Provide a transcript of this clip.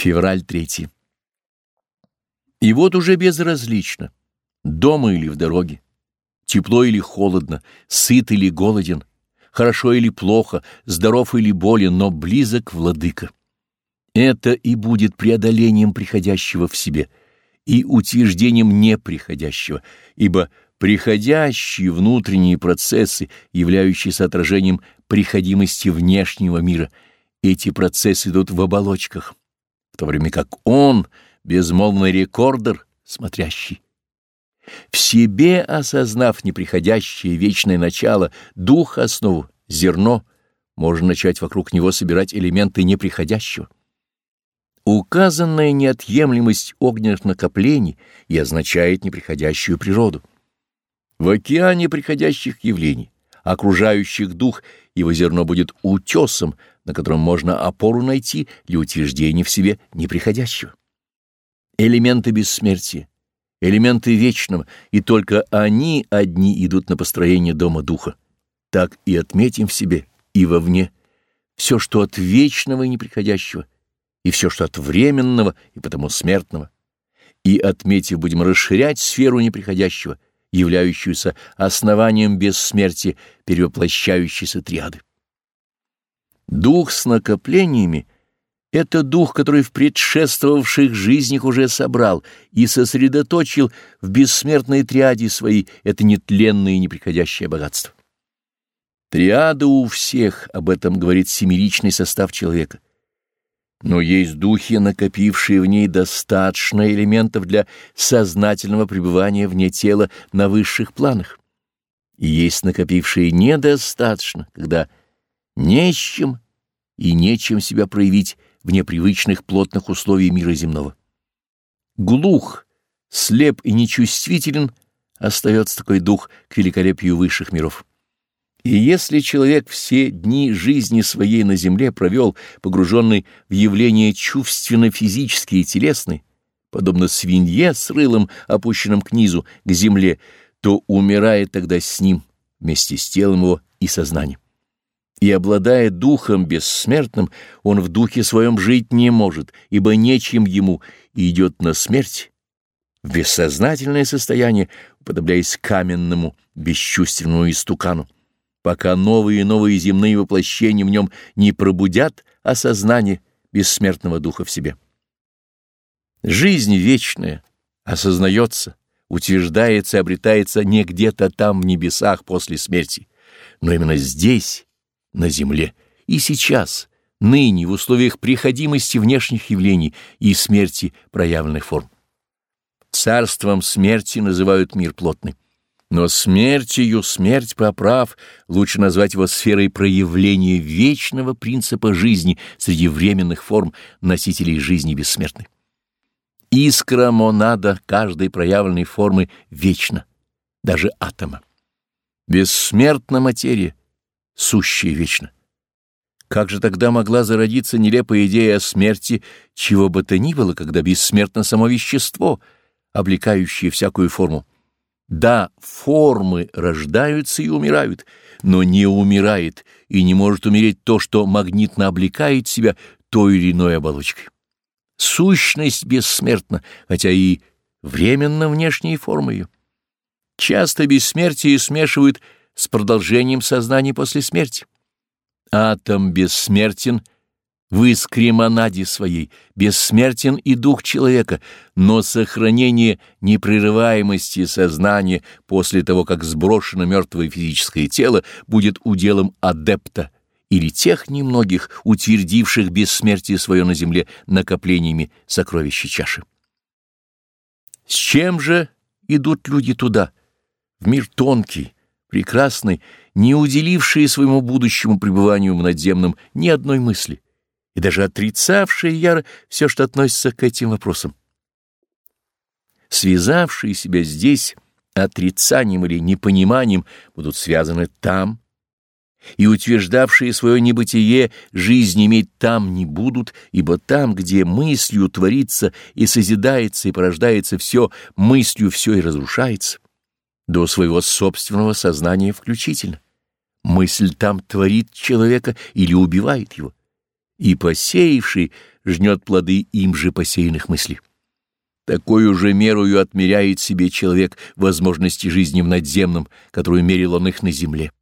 Февраль 3. И вот уже безразлично, дома или в дороге, тепло или холодно, сыт или голоден, хорошо или плохо, здоров или болен, но близок владыка. Это и будет преодолением приходящего в себе и утверждением неприходящего, ибо приходящие внутренние процессы, являющиеся отражением приходимости внешнего мира, эти процессы идут в оболочках, в то время как он — безмолвный рекордер, смотрящий. В себе осознав неприходящее вечное начало, дух основу, зерно, можно начать вокруг него собирать элементы неприходящего. Указанная неотъемлемость огненных накоплений и означает неприходящую природу. В океане приходящих явлений, окружающих дух, его зерно будет утесом, на котором можно опору найти для утверждения в себе неприходящего. Элементы бессмертия, элементы вечного, и только они одни идут на построение дома духа. Так и отметим в себе и вовне все, что от вечного и неприходящего, и все, что от временного и потому смертного. И, отметив, будем расширять сферу неприходящего, являющуюся основанием бессмертия перевоплощающейся триады. Дух с накоплениями — это дух, который в предшествовавших жизнях уже собрал и сосредоточил в бессмертной триаде своей это нетленное и неприходящее богатство. Триада у всех, об этом говорит семеричный состав человека — но есть духи, накопившие в ней достаточно элементов для сознательного пребывания вне тела на высших планах. И есть накопившие недостаточно, когда не с чем и нечем себя проявить в непривычных плотных условий мира земного. Глух, слеп и нечувствителен остается такой дух к великолепию высших миров. И если человек все дни жизни своей на земле провел, погруженный в явления чувственно-физические и телесные, подобно свинье с рылом, опущенным к низу, к земле, то умирает тогда с ним, вместе с телом его и сознанием. И, обладая духом бессмертным, он в духе своем жить не может, ибо нечем ему, и идет на смерть, в бессознательное состояние, уподобляясь каменному, бесчувственному истукану пока новые и новые земные воплощения в нем не пробудят осознание бессмертного духа в себе. Жизнь вечная осознается, утверждается и обретается не где-то там в небесах после смерти, но именно здесь, на земле, и сейчас, ныне, в условиях приходимости внешних явлений и смерти проявленных форм. Царством смерти называют мир плотный. Но смертью, смерть поправ, лучше назвать его сферой проявления вечного принципа жизни среди временных форм носителей жизни бессмертной. Искра монада каждой проявленной формы вечна, даже атома. Бессмертна материя, сущая вечно. Как же тогда могла зародиться нелепая идея о смерти чего бы то ни было, когда бессмертно само вещество, облекающее всякую форму? Да, формы рождаются и умирают, но не умирает и не может умереть то, что магнитно облекает себя той или иной оболочкой. Сущность бессмертна, хотя и временно внешней формы ее. Часто бессмертие смешивают с продолжением сознания после смерти. Атом бессмертен — в искре монаде своей бессмертен и дух человека, но сохранение непрерываемости сознания после того, как сброшено мертвое физическое тело, будет уделом адепта или тех немногих, утвердивших бессмертие свое на земле накоплениями сокровища чаши. С чем же идут люди туда, в мир тонкий, прекрасный, не уделившие своему будущему пребыванию в надземном ни одной мысли? и даже отрицавшие яро все, что относится к этим вопросам. Связавшие себя здесь отрицанием или непониманием будут связаны там, и утверждавшие свое небытие жизнь иметь там не будут, ибо там, где мыслью творится и созидается и порождается все, мыслью все и разрушается, до своего собственного сознания включительно. Мысль там творит человека или убивает его и посеявший жнет плоды им же посеянных мыслей. Такую же мерою отмеряет себе человек возможности жизни в надземном, которую мерил он их на земле.